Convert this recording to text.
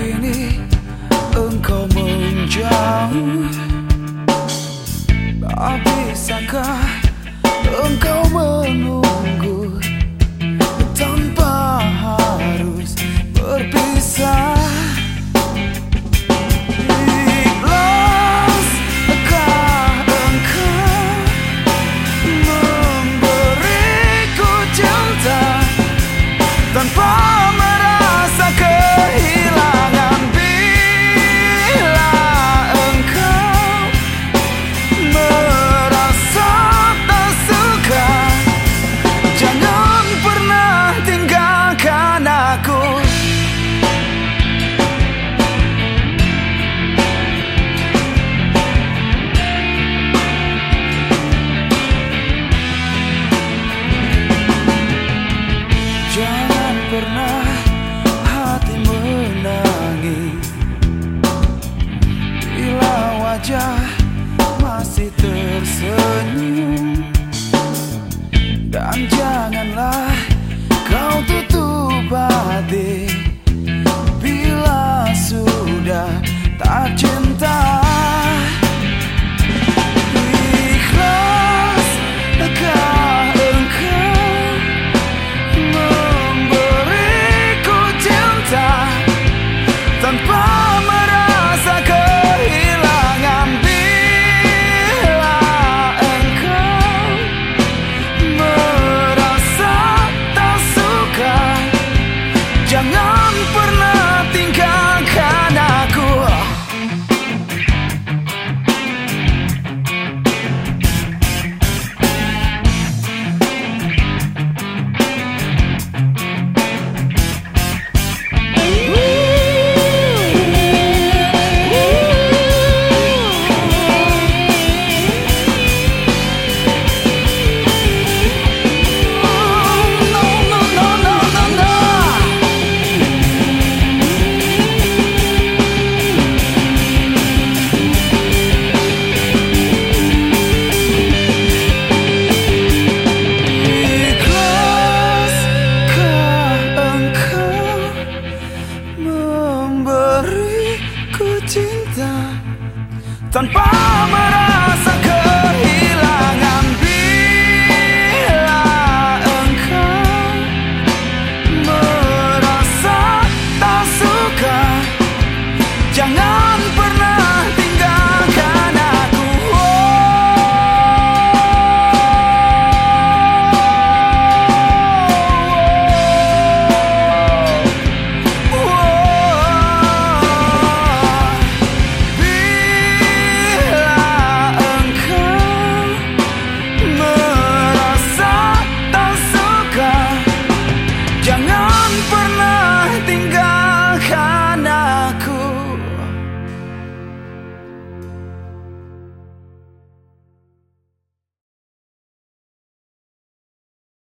kini engkau menjauh. Tapi bisakah engkau menunggu Tanpa harus berpisah? Tanpa wajah masih tersenyum. Dan janganlah tanpa merah.